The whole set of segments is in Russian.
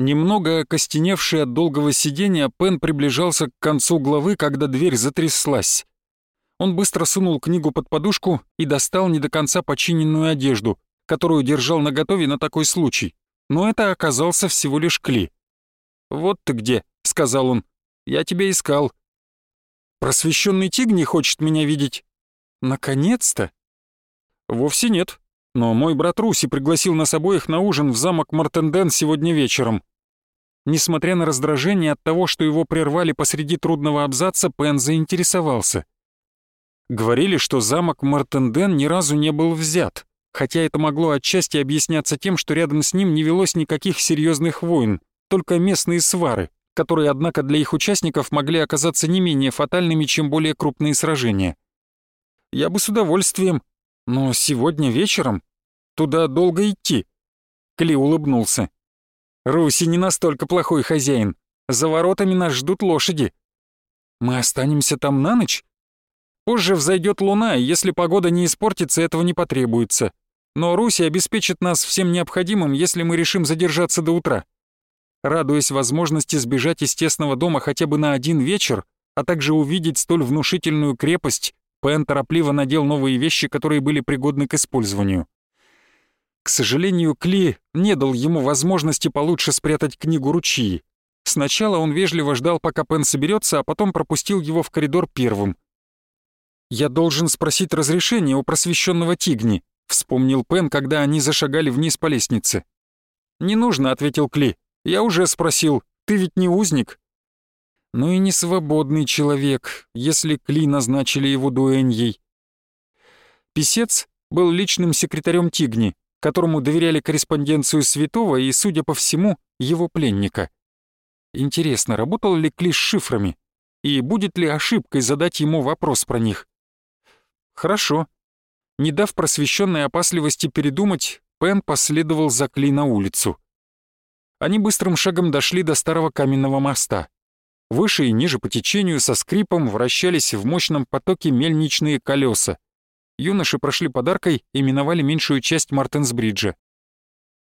Немного окостеневший от долгого сидения, Пен приближался к концу главы, когда дверь затряслась. Он быстро сунул книгу под подушку и достал не до конца починенную одежду, которую держал наготове на такой случай. Но это оказался всего лишь Кли. «Вот ты где», — сказал он. «Я тебя искал». «Просвещенный Тигни хочет меня видеть». «Наконец-то?» «Вовсе нет. Но мой брат Руси пригласил нас обоих на ужин в замок Мартенден сегодня вечером. Несмотря на раздражение от того, что его прервали посреди трудного абзаца, Пен заинтересовался. Говорили, что замок Мартенден ни разу не был взят, хотя это могло отчасти объясняться тем, что рядом с ним не велось никаких серьезных войн, только местные свары, которые, однако, для их участников могли оказаться не менее фатальными, чем более крупные сражения. Я бы с удовольствием, но сегодня вечером туда долго идти. Кли улыбнулся. Руси не настолько плохой хозяин. За воротами нас ждут лошади. Мы останемся там на ночь? Позже взойдет луна, и если погода не испортится, этого не потребуется. Но Руси обеспечит нас всем необходимым, если мы решим задержаться до утра. Радуясь возможности сбежать из тесного дома хотя бы на один вечер, а также увидеть столь внушительную крепость, Пен торопливо надел новые вещи, которые были пригодны к использованию. К сожалению, Кли не дал ему возможности получше спрятать книгу ручьи. Сначала он вежливо ждал, пока Пен соберется, а потом пропустил его в коридор первым. «Я должен спросить разрешение у просвещенного Тигни», — вспомнил Пен, когда они зашагали вниз по лестнице. «Не нужно», — ответил Кли. «Я уже спросил. Ты ведь не узник?» «Ну и не свободный человек, если Кли назначили его дуэньей». Писец был личным секретарем Тигни, которому доверяли корреспонденцию святого и, судя по всему, его пленника. Интересно, работал ли Кли с шифрами? И будет ли ошибкой задать ему вопрос про них? Хорошо. Не дав просвещенной опасливости передумать, Пен последовал за Кли на улицу. Они быстрым шагом дошли до старого каменного моста. Выше и ниже по течению со скрипом вращались в мощном потоке мельничные колеса юноши прошли подаркой и миновали меньшую часть Мартенсбриджа.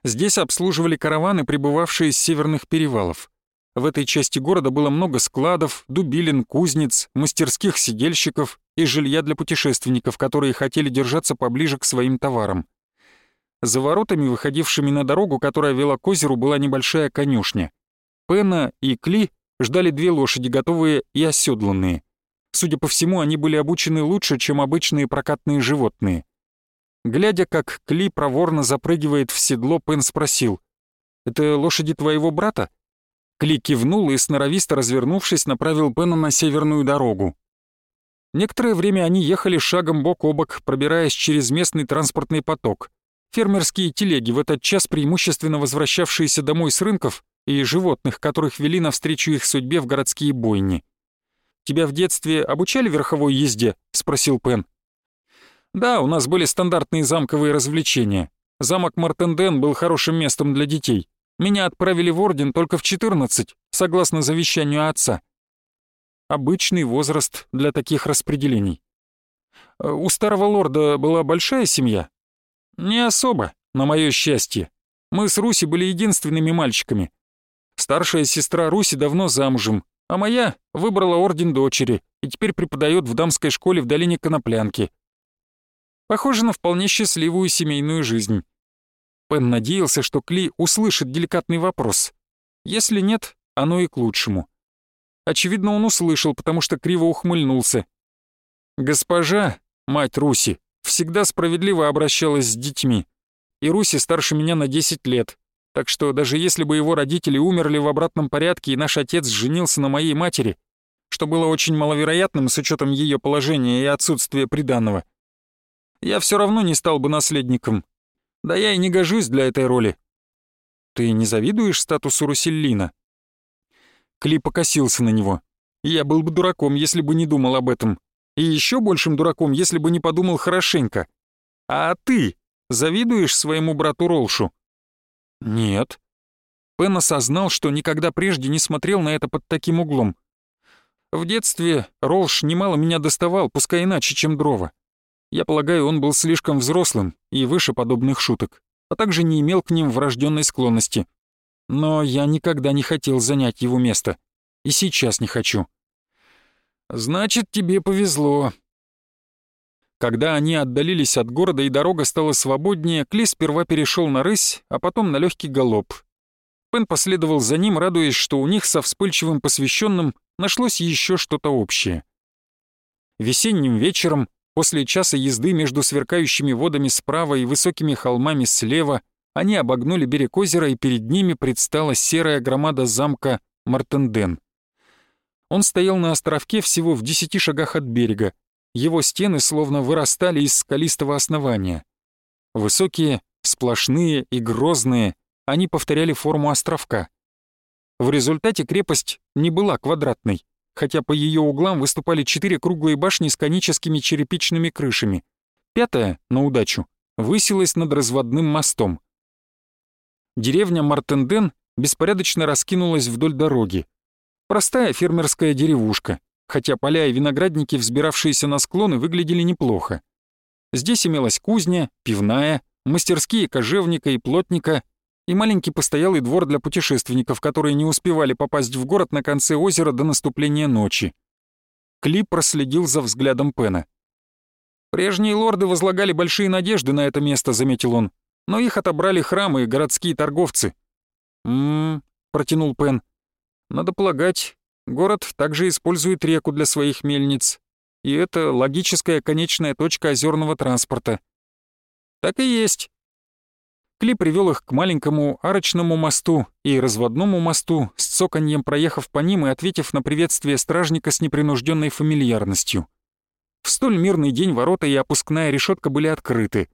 Здесь обслуживали караваны, прибывавшие с северных перевалов. В этой части города было много складов, дубилин, кузнец, мастерских сидельщиков и жилья для путешественников, которые хотели держаться поближе к своим товарам. За воротами, выходившими на дорогу, которая вела к озеру, была небольшая конюшня. Пена и Кли ждали две лошади, готовые и оседланные. Судя по всему, они были обучены лучше, чем обычные прокатные животные. Глядя, как Кли проворно запрыгивает в седло, Пен спросил, «Это лошади твоего брата?» Кли кивнул и, сноровисто развернувшись, направил Пена на северную дорогу. Некоторое время они ехали шагом бок о бок, пробираясь через местный транспортный поток. Фермерские телеги, в этот час преимущественно возвращавшиеся домой с рынков, и животных, которых вели навстречу их судьбе в городские бойни. Тебя в детстве обучали верховой езде?» — спросил Пен. «Да, у нас были стандартные замковые развлечения. Замок Мартенден был хорошим местом для детей. Меня отправили в орден только в 14, согласно завещанию отца. Обычный возраст для таких распределений. Э, у старого лорда была большая семья? Не особо, на мое счастье. Мы с Руси были единственными мальчиками. Старшая сестра Руси давно замужем, а моя выбрала орден дочери и теперь преподает в дамской школе в долине Коноплянки. Похоже на вполне счастливую семейную жизнь. Пен надеялся, что Кли услышит деликатный вопрос. Если нет, оно и к лучшему. Очевидно, он услышал, потому что криво ухмыльнулся. «Госпожа, мать Руси, всегда справедливо обращалась с детьми. И Руси старше меня на 10 лет. Так что даже если бы его родители умерли в обратном порядке и наш отец женился на моей матери, что было очень маловероятным с учетом ее положения и отсутствия приданного, я все равно не стал бы наследником. Да я и не гожусь для этой роли. Ты не завидуешь статусу Руселлина? Кли покосился на него. Я был бы дураком, если бы не думал об этом. И еще большим дураком, если бы не подумал хорошенько. А ты завидуешь своему брату Ролшу? Нет. Пен осознал, что никогда прежде не смотрел на это под таким углом. В детстве Ролш немало меня доставал, пускай иначе, чем дрова. Я полагаю, он был слишком взрослым и выше подобных шуток, а также не имел к ним врожденной склонности. но я никогда не хотел занять его место. И сейчас не хочу. Значит, тебе повезло. Когда они отдалились от города и дорога стала свободнее, Кли сперва перешел на рысь, а потом на легкий галоп. Пен последовал за ним, радуясь, что у них со вспыльчивым посвященным нашлось еще что-то общее. Весенним вечером, после часа езды между сверкающими водами справа и высокими холмами слева, они обогнули берег озера, и перед ними предстала серая громада замка Мартенден. Он стоял на островке всего в десяти шагах от берега. Его стены словно вырастали из скалистого основания. Высокие, сплошные и грозные, они повторяли форму островка. В результате крепость не была квадратной, хотя по ее углам выступали четыре круглые башни с коническими черепичными крышами. Пятая, на удачу, высилась над разводным мостом. Деревня Мартенден беспорядочно раскинулась вдоль дороги. Простая фермерская деревушка, хотя поля и виноградники, взбиравшиеся на склоны, выглядели неплохо. Здесь имелась кузня, пивная, мастерские кожевника и плотника — и маленький постоялый двор для путешественников, которые не успевали попасть в город на конце озера до наступления ночи. Клип проследил за взглядом Пена. «Прежние лорды возлагали большие надежды на это место», — заметил он, «но их отобрали храмы и городские торговцы». «М-м-м», протянул Пен. «Надо полагать, город также использует реку для своих мельниц, и это логическая конечная точка озерного транспорта». «Так и есть», Кли привел их к маленькому арочному мосту и разводному мосту, с цоканьем проехав по ним и ответив на приветствие стражника с непринужденной фамильярностью. В столь мирный день ворота и опускная решетка были открыты.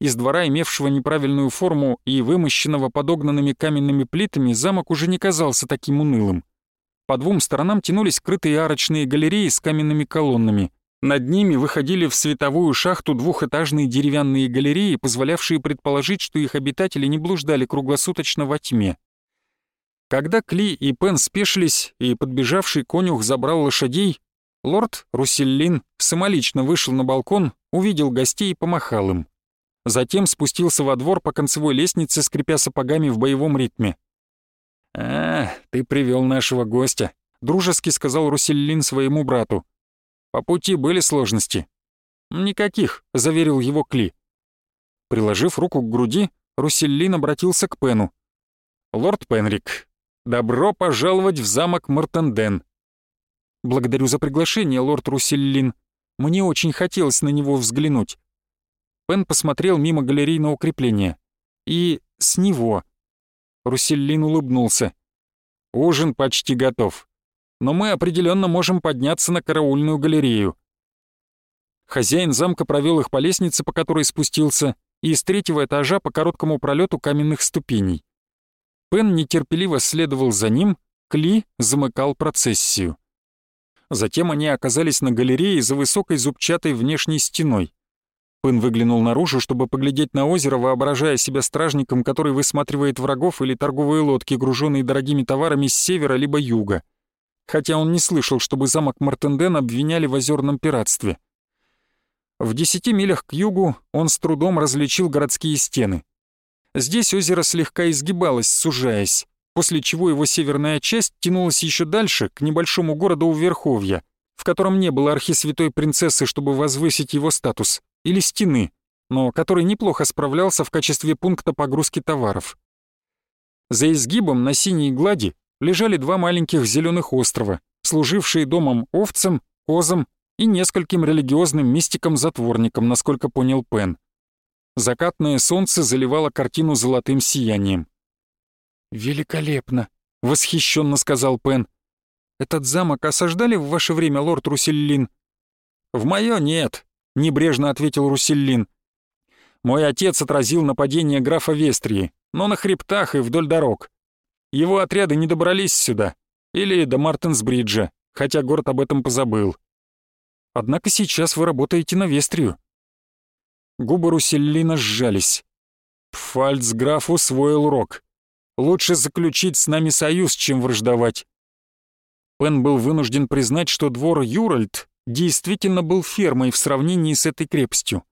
Из двора, имевшего неправильную форму и вымощенного подогнанными каменными плитами, замок уже не казался таким унылым. По двум сторонам тянулись крытые арочные галереи с каменными колоннами. Над ними выходили в световую шахту двухэтажные деревянные галереи, позволявшие предположить, что их обитатели не блуждали круглосуточно во тьме. Когда Кли и Пен спешились, и подбежавший конюх забрал лошадей, лорд Руселлин самолично вышел на балкон, увидел гостей и помахал им. Затем спустился во двор по концевой лестнице, скрипя сапогами в боевом ритме. «А, ты привел нашего гостя», — дружески сказал Руселлин своему брату. По пути были сложности?» «Никаких», — заверил его Кли. Приложив руку к груди, Руселлин обратился к Пену. «Лорд Пенрик, добро пожаловать в замок Мартенден». «Благодарю за приглашение, лорд Руселлин. Мне очень хотелось на него взглянуть». Пен посмотрел мимо галерейного укрепления. «И с него». Руселлин улыбнулся. «Ужин почти готов но мы определенно можем подняться на караульную галерею. Хозяин замка провел их по лестнице, по которой спустился, и из третьего этажа по короткому пролету каменных ступеней. Пен нетерпеливо следовал за ним, Кли замыкал процессию. Затем они оказались на галерее за высокой зубчатой внешней стеной. Пен выглянул наружу, чтобы поглядеть на озеро, воображая себя стражником, который высматривает врагов или торговые лодки, груженные дорогими товарами с севера либо юга хотя он не слышал, чтобы замок Мартенден обвиняли в озерном пиратстве. В десяти милях к югу он с трудом различил городские стены. Здесь озеро слегка изгибалось, сужаясь, после чего его северная часть тянулась еще дальше, к небольшому городу у Верховья, в котором не было архисвятой принцессы, чтобы возвысить его статус, или стены, но который неплохо справлялся в качестве пункта погрузки товаров. За изгибом на синей глади лежали два маленьких зеленых острова, служившие домом овцам, козам и нескольким религиозным мистикам-затворникам, насколько понял Пен. Закатное солнце заливало картину золотым сиянием. «Великолепно!» — восхищенно сказал Пен. «Этот замок осаждали в ваше время, лорд Руселлин?» «В моё нет», — небрежно ответил Руселлин. «Мой отец отразил нападение графа Вестрии, но на хребтах и вдоль дорог. Его отряды не добрались сюда. Или до Мартинсбриджа, хотя город об этом позабыл. Однако сейчас вы работаете на Вестрию. Губы Руселлина сжались. Пфальцграф усвоил урок. Лучше заключить с нами союз, чем враждовать. Пен был вынужден признать, что двор Юральд действительно был фермой в сравнении с этой крепостью.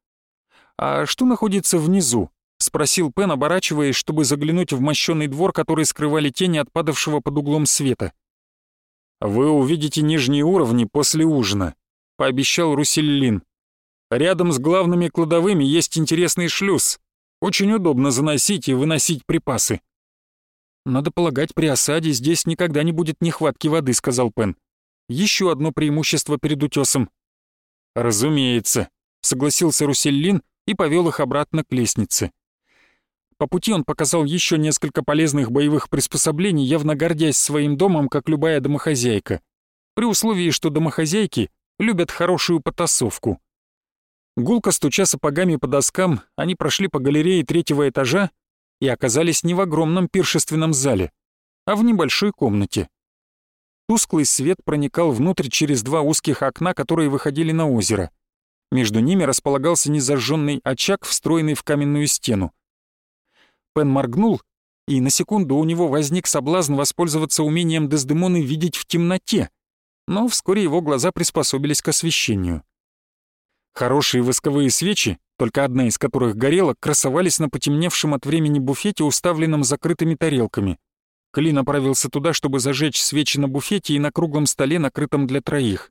А что находится внизу, — спросил Пен, оборачиваясь, чтобы заглянуть в мощенный двор, который скрывали тени от падавшего под углом света. «Вы увидите нижние уровни после ужина», — пообещал Русиллин. «Рядом с главными кладовыми есть интересный шлюз. Очень удобно заносить и выносить припасы». «Надо полагать, при осаде здесь никогда не будет нехватки воды», — сказал Пен. «Еще одно преимущество перед утесом». «Разумеется», — согласился Русиллин и повел их обратно к лестнице. По пути он показал еще несколько полезных боевых приспособлений, явно гордясь своим домом, как любая домохозяйка, при условии, что домохозяйки любят хорошую потасовку. Гулко стуча сапогами по доскам, они прошли по галерее третьего этажа и оказались не в огромном пиршественном зале, а в небольшой комнате. Тусклый свет проникал внутрь через два узких окна, которые выходили на озеро. Между ними располагался незажженный очаг, встроенный в каменную стену. Пен моргнул, и на секунду у него возник соблазн воспользоваться умением Дездемоны видеть в темноте, но вскоре его глаза приспособились к освещению. Хорошие восковые свечи, только одна из которых горела, красовались на потемневшем от времени буфете, уставленном закрытыми тарелками. Кли направился туда, чтобы зажечь свечи на буфете и на круглом столе, накрытом для троих.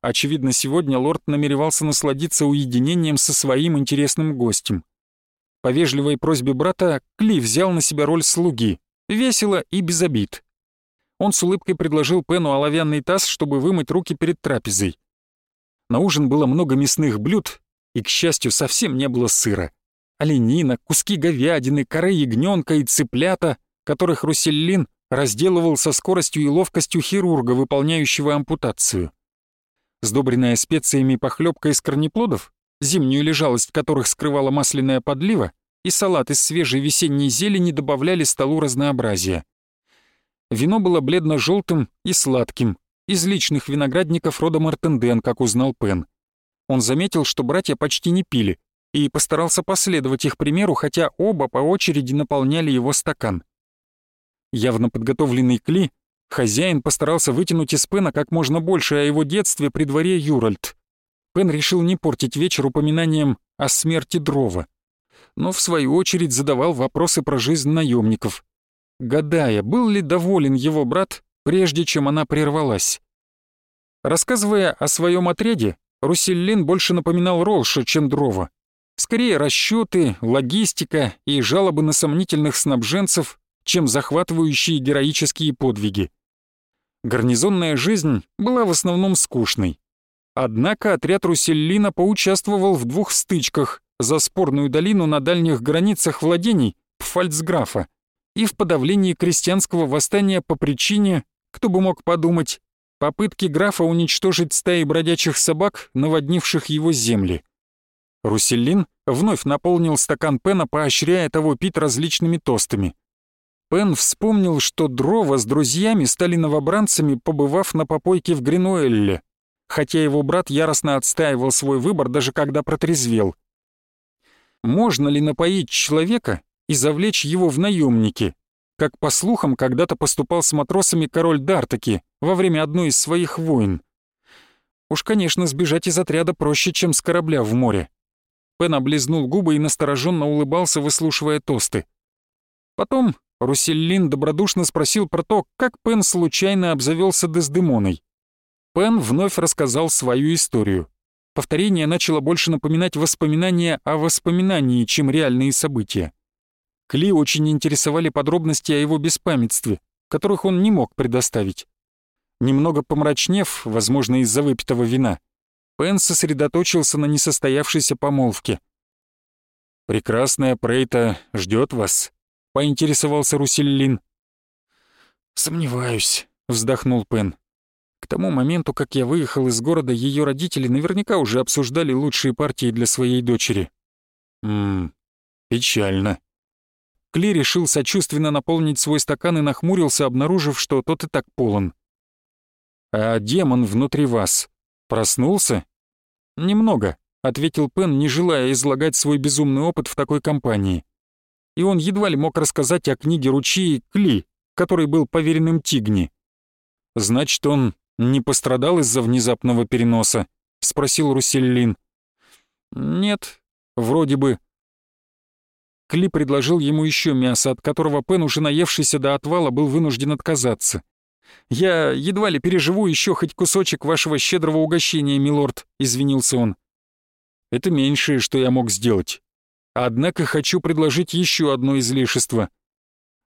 Очевидно, сегодня лорд намеревался насладиться уединением со своим интересным гостем. По вежливой просьбе брата Кли взял на себя роль слуги, весело и без обид. Он с улыбкой предложил Пену оловянный таз, чтобы вымыть руки перед трапезой. На ужин было много мясных блюд, и, к счастью, совсем не было сыра. Оленина, куски говядины, коры ягненка и цыплята, которых Руселлин разделывал со скоростью и ловкостью хирурга, выполняющего ампутацию. Сдобренная специями похлебка из корнеплодов зимнюю лежалость которых скрывала масляная подлива, и салат из свежей весенней зелени добавляли столу разнообразия. Вино было бледно-желтым и сладким, из личных виноградников рода Мартенден, как узнал Пен. Он заметил, что братья почти не пили, и постарался последовать их примеру, хотя оба по очереди наполняли его стакан. Явно подготовленный Кли, хозяин постарался вытянуть из Пена как можно больше о его детстве при дворе Юральд. Пен решил не портить вечер упоминанием о смерти Дрова, но в свою очередь задавал вопросы про жизнь наемников, гадая, был ли доволен его брат, прежде чем она прервалась. Рассказывая о своем отряде, Русиллин больше напоминал Ролша, чем Дрова. Скорее расчеты, логистика и жалобы на сомнительных снабженцев, чем захватывающие героические подвиги. Гарнизонная жизнь была в основном скучной. Однако отряд Руселлина поучаствовал в двух стычках за спорную долину на дальних границах владений Пфальцграфа и в подавлении крестьянского восстания по причине, кто бы мог подумать, попытки графа уничтожить стаи бродячих собак, наводнивших его земли. Руселлин вновь наполнил стакан Пена, поощряя того пить различными тостами. Пен вспомнил, что Дрова с друзьями стали новобранцами, побывав на попойке в Гринуэлле хотя его брат яростно отстаивал свой выбор, даже когда протрезвел. Можно ли напоить человека и завлечь его в наемники, как, по слухам, когда-то поступал с матросами король Дартаки во время одной из своих войн? Уж, конечно, сбежать из отряда проще, чем с корабля в море. Пен облизнул губы и настороженно улыбался, выслушивая тосты. Потом Руселлин добродушно спросил про то, как Пен случайно обзавелся Дездемоной. Пен вновь рассказал свою историю. Повторение начало больше напоминать воспоминания о воспоминании, чем реальные события. Кли очень интересовали подробности о его беспамятстве, которых он не мог предоставить. Немного помрачнев, возможно, из-за выпитого вина, Пен сосредоточился на несостоявшейся помолвке. «Прекрасная Прейта ждет вас», — поинтересовался Руселлин. «Сомневаюсь», — вздохнул Пен. К тому моменту, как я выехал из города, ее родители наверняка уже обсуждали лучшие партии для своей дочери. Ммм, печально. Кли решил сочувственно наполнить свой стакан и нахмурился, обнаружив, что тот и так полон. «А демон внутри вас проснулся?» «Немного», — ответил Пен, не желая излагать свой безумный опыт в такой компании. И он едва ли мог рассказать о книге ручьи Кли, который был поверенным Тигни. Значит, он не пострадал из-за внезапного переноса?» — спросил Руселлин. «Нет, вроде бы». Кли предложил ему еще мясо, от которого Пен, уже наевшийся до отвала, был вынужден отказаться. «Я едва ли переживу еще хоть кусочек вашего щедрого угощения, милорд», — извинился он. «Это меньшее, что я мог сделать. Однако хочу предложить еще одно излишество».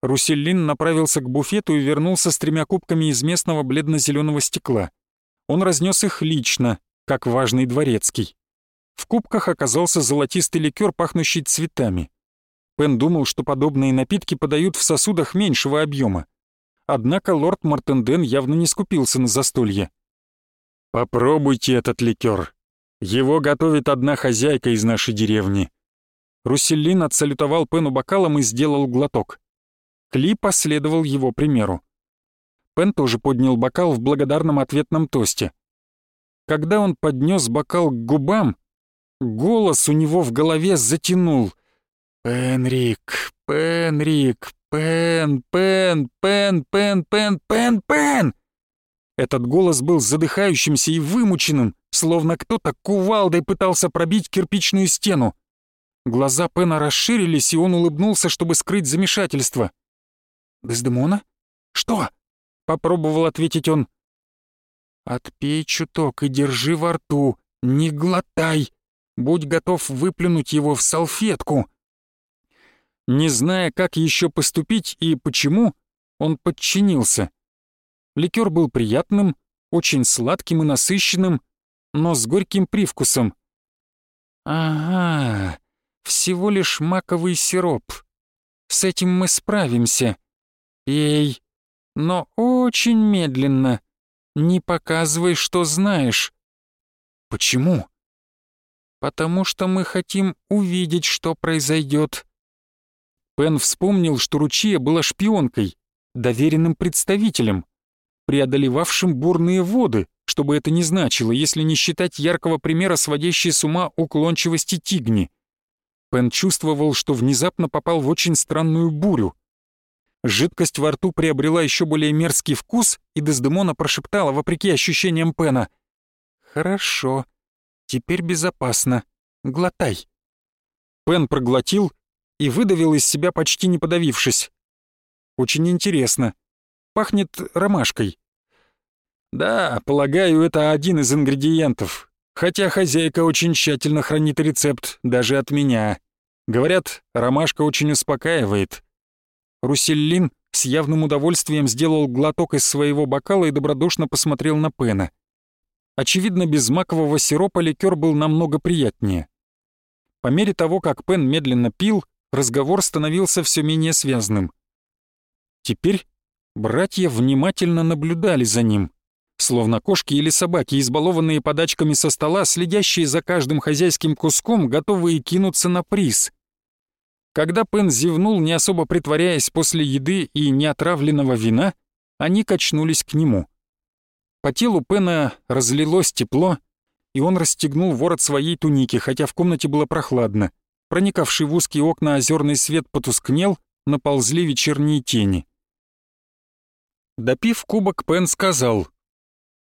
Руселлин направился к буфету и вернулся с тремя кубками из местного бледно-зеленого стекла. Он разнес их лично, как важный дворецкий. В кубках оказался золотистый ликер, пахнущий цветами. Пен думал, что подобные напитки подают в сосудах меньшего объема. Однако лорд Мартенден явно не скупился на застолье. «Попробуйте этот ликер. Его готовит одна хозяйка из нашей деревни». Русселлин отсалютовал Пену бокалом и сделал глоток. Кли последовал его примеру. Пен тоже поднял бокал в благодарном ответном тосте. Когда он поднес бокал к губам, голос у него в голове затянул. «Пенрик, Пенрик, Пен, Пен, Пен, Пен, Пен, Пен, Пен!» Этот голос был задыхающимся и вымученным, словно кто-то кувалдой пытался пробить кирпичную стену. Глаза Пена расширились, и он улыбнулся, чтобы скрыть замешательство. «Дездемона? Что?» — попробовал ответить он. «Отпей чуток и держи во рту, не глотай. Будь готов выплюнуть его в салфетку». Не зная, как еще поступить и почему, он подчинился. Ликер был приятным, очень сладким и насыщенным, но с горьким привкусом. «Ага, всего лишь маковый сироп. С этим мы справимся. Пей, но очень медленно. Не показывай, что знаешь. Почему? Потому что мы хотим увидеть, что произойдет. Пен вспомнил, что Ручия была шпионкой, доверенным представителем, преодолевавшим бурные воды, что бы это ни значило, если не считать яркого примера сводящей с ума уклончивости Тигни. Пен чувствовал, что внезапно попал в очень странную бурю. Жидкость во рту приобрела еще более мерзкий вкус, и Дездемона прошептала, вопреки ощущениям Пена. «Хорошо. Теперь безопасно. Глотай». Пен проглотил и выдавил из себя, почти не подавившись. «Очень интересно. Пахнет ромашкой». «Да, полагаю, это один из ингредиентов. Хотя хозяйка очень тщательно хранит рецепт, даже от меня. Говорят, ромашка очень успокаивает». Руселлин с явным удовольствием сделал глоток из своего бокала и добродушно посмотрел на Пена. Очевидно, без макового сиропа ликер был намного приятнее. По мере того, как Пен медленно пил, разговор становился все менее связным. Теперь братья внимательно наблюдали за ним, словно кошки или собаки, избалованные подачками со стола, следящие за каждым хозяйским куском, готовые кинуться на приз — когда Пен зевнул, не особо притворяясь после еды и неотравленного вина, они качнулись к нему. По телу Пена разлилось тепло, и он расстегнул ворот своей туники, хотя в комнате было прохладно. Проникавший в узкие окна озерный свет потускнел, наползли вечерние тени. Допив кубок, Пен сказал,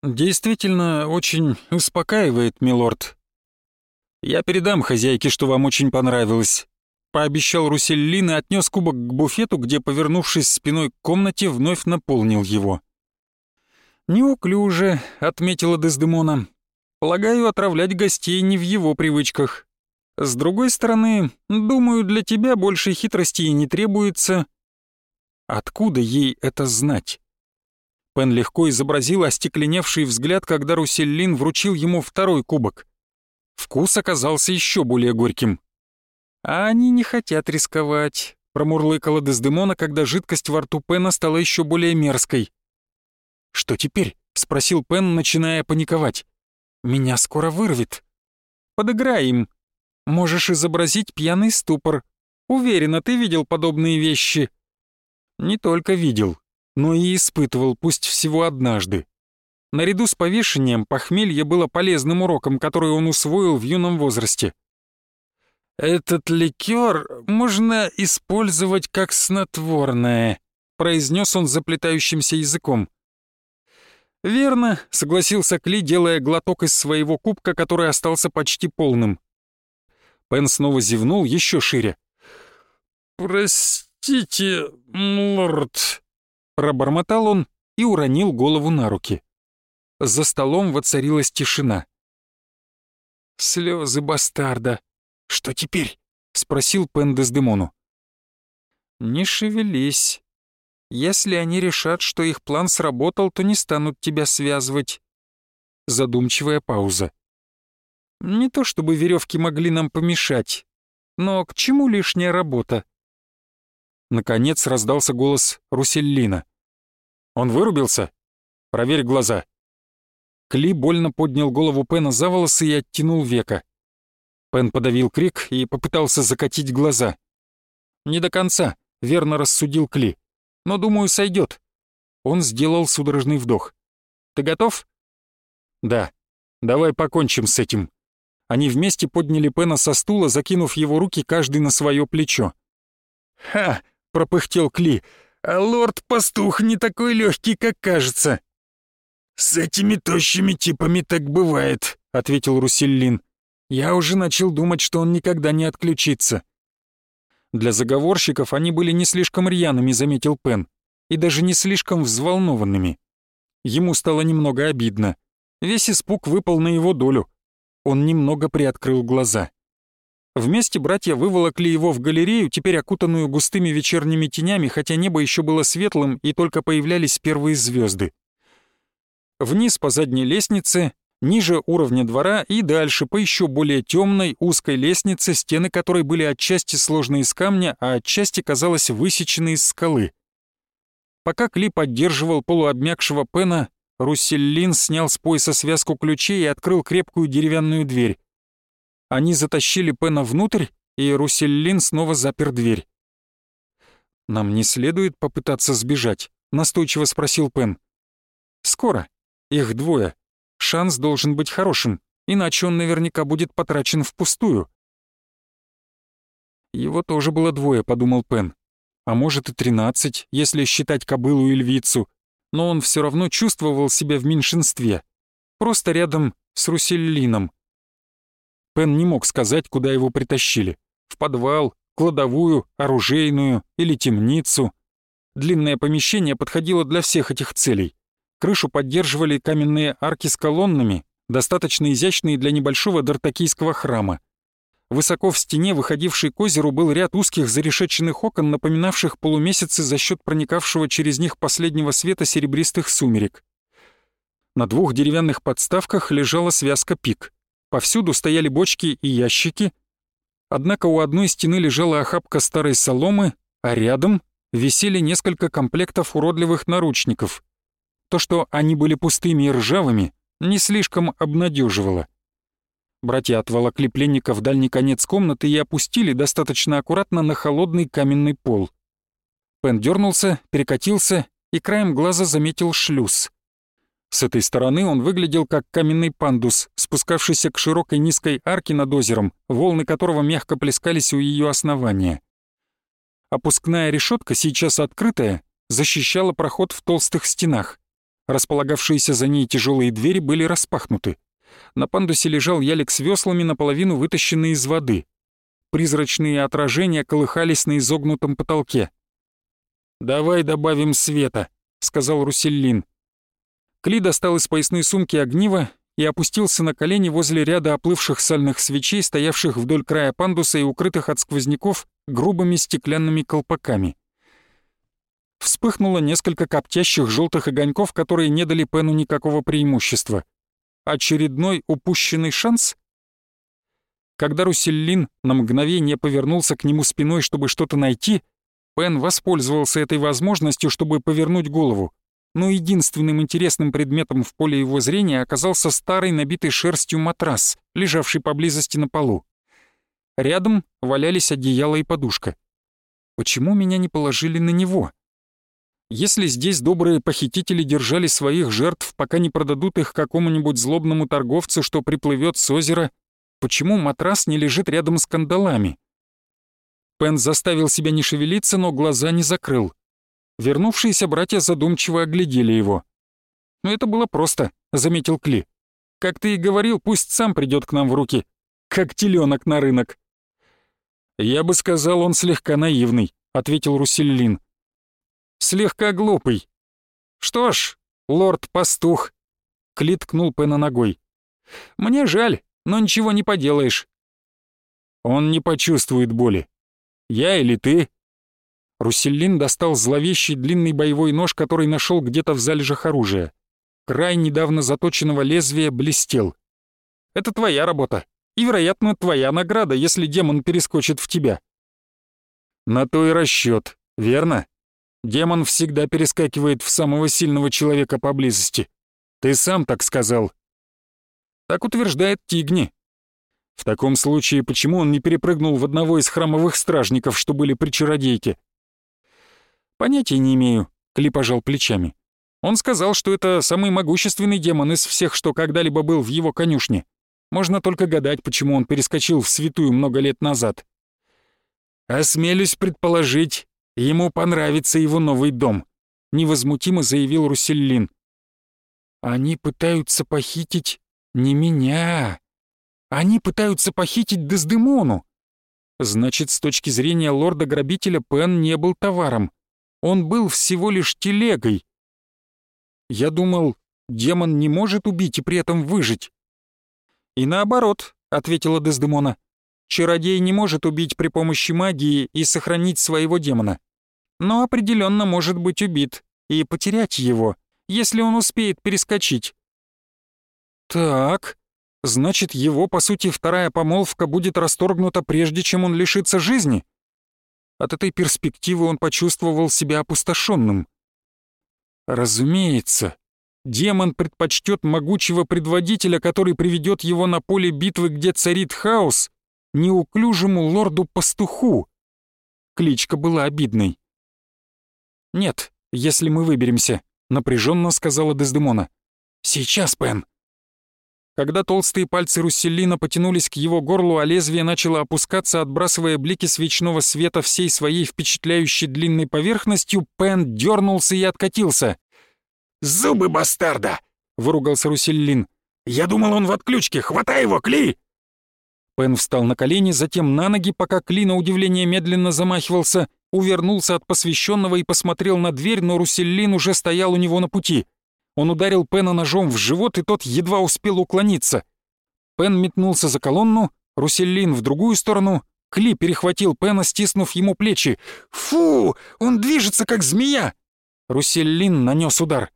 «Действительно, очень успокаивает, милорд. Я передам хозяйке, что вам очень понравилось пообещал Руселлин и отнес кубок к буфету, где, повернувшись спиной к комнате, вновь наполнил его. «Неуклюже», — отметила Дездемона. «Полагаю, отравлять гостей не в его привычках. С другой стороны, думаю, для тебя больше хитрости и не требуется». Откуда ей это знать? Пен легко изобразил остекленевший взгляд, когда Руселлин вручил ему второй кубок. Вкус оказался еще более горьким. «А они не хотят рисковать», — промурлыкала Дездемона, когда жидкость во рту Пена стала еще более мерзкой. «Что теперь?» — спросил Пен, начиная паниковать. «Меня скоро вырвет». «Подыграй им. Можешь изобразить пьяный ступор. Уверена, ты видел подобные вещи». «Не только видел, но и испытывал, пусть всего однажды. Наряду с повешением похмелье было полезным уроком, который он усвоил в юном возрасте. «Этот ликер можно использовать как снотворное», — произнес он заплетающимся языком. «Верно», — согласился Кли, делая глоток из своего кубка, который остался почти полным. Пен снова зевнул еще шире. «Простите, лорд», — пробормотал он и уронил голову на руки. За столом воцарилась тишина. Слезы бастарда. Что теперь? спросил Пен Дездемону. Не шевелись. Если они решат, что их план сработал, то не станут тебя связывать. Задумчивая пауза. Не то чтобы веревки могли нам помешать, но к чему лишняя работа? Наконец раздался голос Руселлина. Он вырубился? Проверь глаза. Кли больно поднял голову Пена за волосы и оттянул века. Пен подавил крик и попытался закатить глаза. «Не до конца», — верно рассудил Кли. «Но, думаю, сойдет. Он сделал судорожный вдох. «Ты готов?» «Да. Давай покончим с этим». Они вместе подняли Пена со стула, закинув его руки каждый на свое плечо. «Ха!» — пропыхтел Кли. «А лорд-пастух не такой легкий, как кажется». «С этими тощими типами так бывает», — ответил Руселлин. «Я уже начал думать, что он никогда не отключится». Для заговорщиков они были не слишком рьяными, заметил Пен, и даже не слишком взволнованными. Ему стало немного обидно. Весь испуг выпал на его долю. Он немного приоткрыл глаза. Вместе братья выволокли его в галерею, теперь окутанную густыми вечерними тенями, хотя небо еще было светлым и только появлялись первые звезды вниз по задней лестнице, ниже уровня двора и дальше по еще более темной узкой лестнице, стены которой были отчасти сложны из камня, а отчасти, казалось, высечены из скалы. Пока Кли поддерживал полуобмякшего Пена, Русселлин снял с пояса связку ключей и открыл крепкую деревянную дверь. Они затащили Пена внутрь, и Русселлин снова запер дверь. «Нам не следует попытаться сбежать?» — настойчиво спросил Пен. «Скоро», их двое. Шанс должен быть хорошим, иначе он наверняка будет потрачен впустую. Его тоже было двое, подумал Пен. А может и тринадцать, если считать кобылу и львицу. Но он все равно чувствовал себя в меньшинстве. Просто рядом с Руселлином. Пен не мог сказать, куда его притащили. В подвал, кладовую, оружейную или темницу. Длинное помещение подходило для всех этих целей. Крышу поддерживали каменные арки с колоннами, достаточно изящные для небольшого дартакийского храма. Высоко в стене, выходившей к озеру, был ряд узких зарешеченных окон, напоминавших полумесяцы за счет проникавшего через них последнего света серебристых сумерек. На двух деревянных подставках лежала связка пик. Повсюду стояли бочки и ящики. Однако у одной стены лежала охапка старой соломы, а рядом висели несколько комплектов уродливых наручников — то, что они были пустыми и ржавыми, не слишком обнадеживало. Братья отволокли пленника в дальний конец комнаты и опустили достаточно аккуратно на холодный каменный пол. Пен дернулся, перекатился и краем глаза заметил шлюз. С этой стороны он выглядел как каменный пандус, спускавшийся к широкой низкой арке над озером, волны которого мягко плескались у ее основания. Опускная решетка, сейчас открытая, защищала проход в толстых стенах. Располагавшиеся за ней тяжелые двери были распахнуты. На пандусе лежал ялик с веслами, наполовину вытащенный из воды. Призрачные отражения колыхались на изогнутом потолке. «Давай добавим света», — сказал Руселлин. Кли достал из поясной сумки огниво и опустился на колени возле ряда оплывших сальных свечей, стоявших вдоль края пандуса и укрытых от сквозняков грубыми стеклянными колпаками. Вспыхнуло несколько коптящих желтых огоньков, которые не дали Пену никакого преимущества. Очередной упущенный шанс? Когда Руселлин на мгновение повернулся к нему спиной, чтобы что-то найти, Пен воспользовался этой возможностью, чтобы повернуть голову. Но единственным интересным предметом в поле его зрения оказался старый набитый шерстью матрас, лежавший поблизости на полу. Рядом валялись одеяло и подушка. Почему меня не положили на него? Если здесь добрые похитители держали своих жертв, пока не продадут их какому-нибудь злобному торговцу, что приплывет с озера, почему матрас не лежит рядом с кандалами? Пен заставил себя не шевелиться, но глаза не закрыл. Вернувшиеся братья задумчиво оглядели его. «Ну это было просто», — заметил Кли. «Как ты и говорил, пусть сам придет к нам в руки, как теленок на рынок». «Я бы сказал, он слегка наивный», — ответил Руселлин. «Слегка глупый». «Что ж, лорд-пастух», — Кли ткнул Пена ногой. «Мне жаль, но ничего не поделаешь». «Он не почувствует боли. Я или ты?» Руселлин достал зловещий длинный боевой нож, который нашел где-то в залежах оружия. Край недавно заточенного лезвия блестел. «Это твоя работа и, вероятно, твоя награда, если демон перескочит в тебя». «На то и расчет, верно? Демон всегда перескакивает в самого сильного человека поблизости. Ты сам так сказал». Так утверждает Тигни. В таком случае, почему он не перепрыгнул в одного из храмовых стражников, что были при чародейке? Понятия не имею, Кли пожал плечами. Он сказал, что это самый могущественный демон из всех, что когда-либо был в его конюшне. Можно только гадать, почему он перескочил в святую много лет назад. «Осмелюсь предположить, ему понравится его новый дом», — невозмутимо заявил Русселлин. «Они пытаются похитить не меня. Они пытаются похитить Дездемону. Значит, с точки зрения лорда-грабителя Пен не был товаром. Он был всего лишь телегой. Я думал, демон не может убить и при этом выжить. «И наоборот», — ответила Дездемона. «Чародей не может убить при помощи магии и сохранить своего демона. Но определенно может быть убит и потерять его, если он успеет перескочить». «Так, значит, его, по сути, вторая помолвка будет расторгнута прежде, чем он лишится жизни?» От этой перспективы он почувствовал себя опустошенным. Разумеется, демон предпочтет могучего предводителя, который приведет его на поле битвы, где царит хаос, неуклюжему лорду-пастуху. Кличка была обидной. «Нет, если мы выберемся», — напряженно сказала Дездемона. «Сейчас, Пен». Когда толстые пальцы Русселина потянулись к его горлу, а лезвие начало опускаться, отбрасывая блики свечного света всей своей впечатляющей длинной поверхностью, Пен дернулся и откатился. «Зубы бастарда!» — выругался Руселлин. «Я думал, он в отключке! Хватай его, Кли!» Пен встал на колени, затем на ноги, пока Кли на удивление медленно замахивался, увернулся от посвященного и посмотрел на дверь, но Руселлин уже стоял у него на пути. Он ударил Пена ножом в живот, и тот едва успел уклониться. Пен метнулся за колонну, Руселлин в другую сторону. Кли перехватил Пена, стиснув ему плечи. «Фу! Он движется, как змея!» Руселлин нанес удар.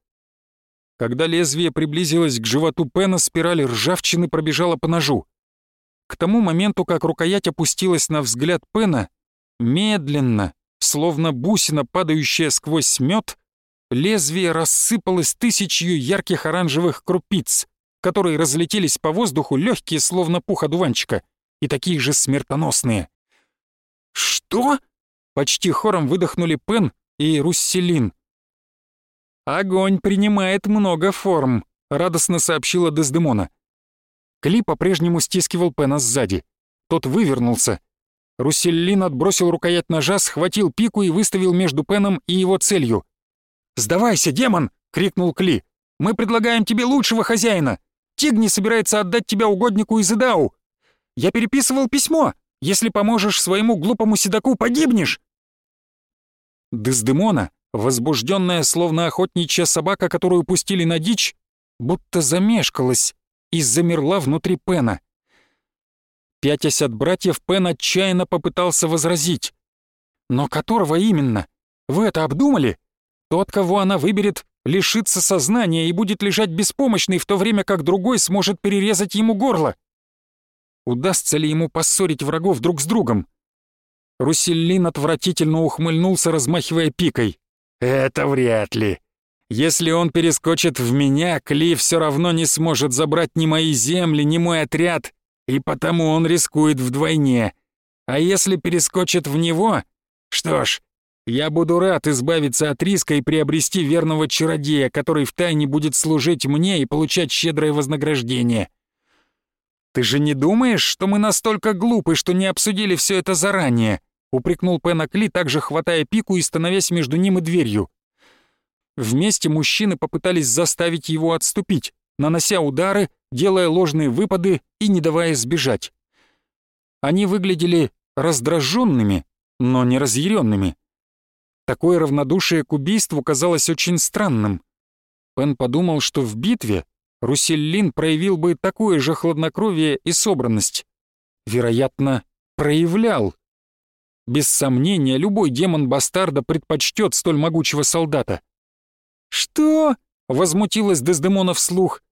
Когда лезвие приблизилось к животу Пена, спираль ржавчины пробежала по ножу. К тому моменту, как рукоять опустилась на взгляд Пена, медленно, словно бусина, падающая сквозь мед, лезвие рассыпалось тысячью ярких оранжевых крупиц, которые разлетелись по воздуху, легкие, словно пух одуванчика, и такие же смертоносные. «Что?» — почти хором выдохнули Пен и Русселин — «Огонь принимает много форм», — радостно сообщила Дездемона. Кли по-прежнему стискивал Пена сзади. Тот вывернулся. Русселлин отбросил рукоять ножа, схватил пику и выставил между Пеном и его целью. «Сдавайся, демон!» — крикнул Кли. «Мы предлагаем тебе лучшего хозяина! Тигни собирается отдать тебя угоднику из Идау! Я переписывал письмо! Если поможешь своему глупому седаку, погибнешь!» Дездемона возбужденная, словно охотничья собака, которую пустили на дичь, будто замешкалась и замерла внутри Пена. Пятясь от братьев, Пен отчаянно попытался возразить. «Но которого именно? Вы это обдумали? Тот, кого она выберет, лишится сознания и будет лежать беспомощный, в то время как другой сможет перерезать ему горло. Удастся ли ему поссорить врагов друг с другом?» Руселлин отвратительно ухмыльнулся, размахивая пикой. «Это вряд ли. Если он перескочит в меня, Кли все равно не сможет забрать ни мои земли, ни мой отряд, и потому он рискует вдвойне. А если перескочит в него, что ж, я буду рад избавиться от риска и приобрести верного чародея, который втайне будет служить мне и получать щедрое вознаграждение. Ты же не думаешь, что мы настолько глупы, что не обсудили все это заранее?» упрекнул Пена Кли, также хватая пику и становясь между ним и дверью. Вместе мужчины попытались заставить его отступить, нанося удары, делая ложные выпады и не давая сбежать. Они выглядели раздраженными, но не разъяренными. Такое равнодушие к убийству казалось очень странным. Пен подумал, что в битве Руселлин проявил бы такое же хладнокровие и собранность. Вероятно, проявлял. Без сомнения, любой демон бастарда предпочтет столь могучего солдата. «Что?» — возмутилась Дездемона вслух.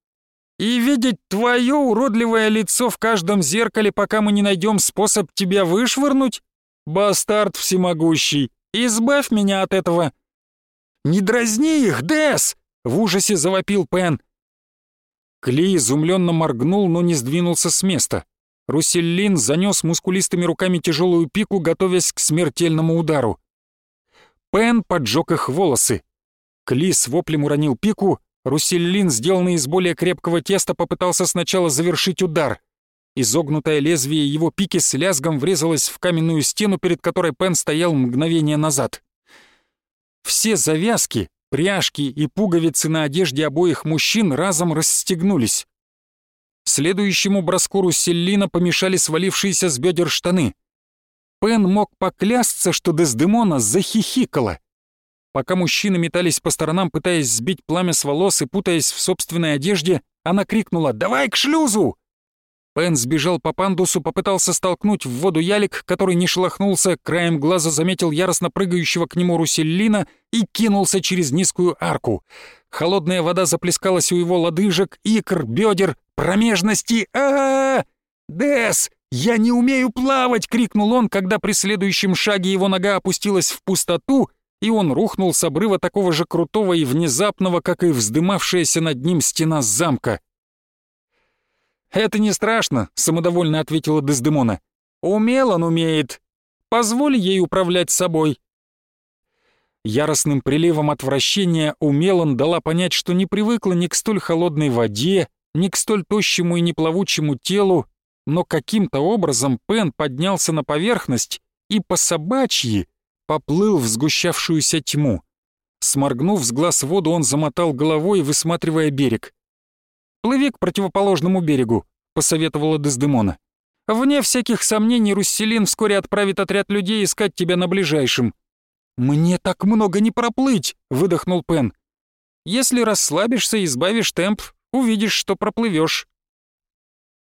«И видеть твое уродливое лицо в каждом зеркале, пока мы не найдем способ тебя вышвырнуть? Бастард всемогущий, избавь меня от этого!» «Не дразни их, Дес!» — в ужасе завопил Пен. Кли изумленно моргнул, но не сдвинулся с места. Руселлин занес мускулистыми руками тяжелую пику, готовясь к смертельному удару. Пен поджег их волосы. Кли с воплем уронил пику, Руселлин, сделанный из более крепкого теста, попытался сначала завершить удар. Изогнутое лезвие его пики с лязгом врезалось в каменную стену, перед которой Пен стоял мгновение назад. Все завязки, пряжки и пуговицы на одежде обоих мужчин разом расстегнулись. Следующему броску Русселлина помешали свалившиеся с бедер штаны. Пен мог поклясться, что Дездемона захихикала. Пока мужчины метались по сторонам, пытаясь сбить пламя с волос и путаясь в собственной одежде, она крикнула «Давай к шлюзу!». Пен сбежал по пандусу, попытался столкнуть в воду ялик, который не шелохнулся, краем глаза заметил яростно прыгающего к нему Руселлина и кинулся через низкую арку. Холодная вода заплескалась у его лодыжек, икр, бедер, промежности. а а, -а! «Дес, я не умею плавать!» — крикнул он, когда при следующем шаге его нога опустилась в пустоту — и он рухнул с обрыва такого же крутого и внезапного, как и вздымавшаяся над ним стена замка. «Это не страшно», — самодовольно ответила Дездемона. «Умел он умеет. Позволь ей управлять собой». Яростным приливом отвращения Умелан дала понять, что не привыкла ни к столь холодной воде, ни к столь тощему и неплавучему телу, но каким-то образом Пен поднялся на поверхность и по собачьи поплыл в сгущавшуюся тьму. Сморгнув с глаз воду, он замотал головой, высматривая берег. «Плыви к противоположному берегу», — посоветовала Дездемона. «Вне всяких сомнений Русселин вскоре отправит отряд людей искать тебя на ближайшем». «Мне так много не проплыть!» — выдохнул Пен. «Если расслабишься и избавишь темп, увидишь, что проплывешь.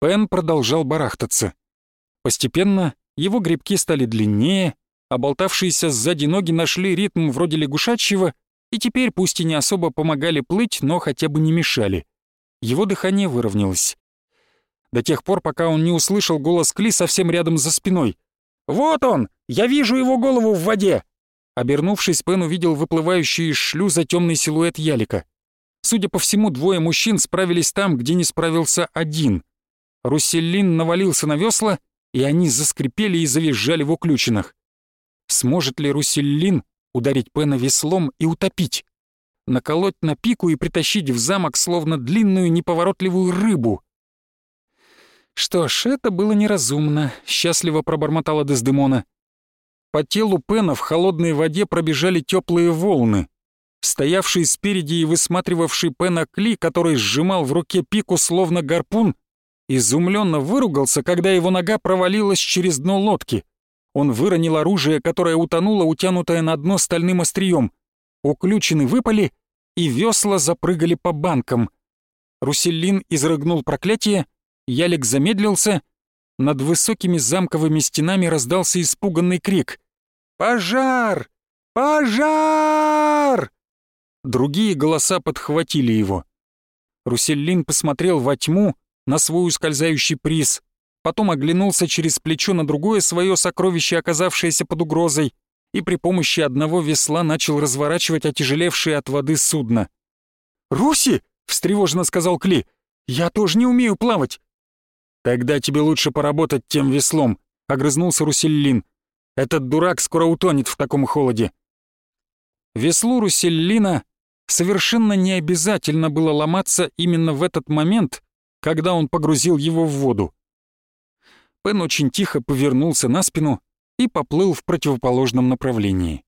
Пен продолжал барахтаться. Постепенно его грибки стали длиннее, а болтавшиеся сзади ноги нашли ритм вроде лягушачьего и теперь пусть и не особо помогали плыть, но хотя бы не мешали. Его дыхание выровнялось. До тех пор, пока он не услышал голос Кли совсем рядом за спиной. «Вот он! Я вижу его голову в воде!» Обернувшись, Пен увидел выплывающий из шлюза темный силуэт ялика. Судя по всему, двое мужчин справились там, где не справился один. Русселлин навалился на весла, и они заскрипели и завизжали в уключенных. Сможет ли Руселлин ударить Пена веслом и утопить? Наколоть на пику и притащить в замок словно длинную неповоротливую рыбу? Что ж, это было неразумно, счастливо пробормотала Дездемона. По телу Пена в холодной воде пробежали теплые волны. Стоявший спереди и высматривавший Пена Кли, который сжимал в руке пику словно гарпун, изумленно выругался, когда его нога провалилась через дно лодки — он выронил оружие, которое утонуло, утянутое на дно стальным острием. Уключены выпали, и весла запрыгали по банкам. Руселлин изрыгнул проклятие, Ялик замедлился. Над высокими замковыми стенами раздался испуганный крик. «Пожар! Пожар!» Другие голоса подхватили его. Руселлин посмотрел во тьму на свой ускользающий приз потом оглянулся через плечо на другое свое сокровище, оказавшееся под угрозой, и при помощи одного весла начал разворачивать отяжелевшее от воды судно. «Руси!» — встревоженно сказал Кли. «Я тоже не умею плавать!» «Тогда тебе лучше поработать тем веслом», — огрызнулся Руселлин. «Этот дурак скоро утонет в таком холоде». Веслу Руселлина совершенно не обязательно было ломаться именно в этот момент, когда он погрузил его в воду. Пен очень тихо повернулся на спину и поплыл в противоположном направлении.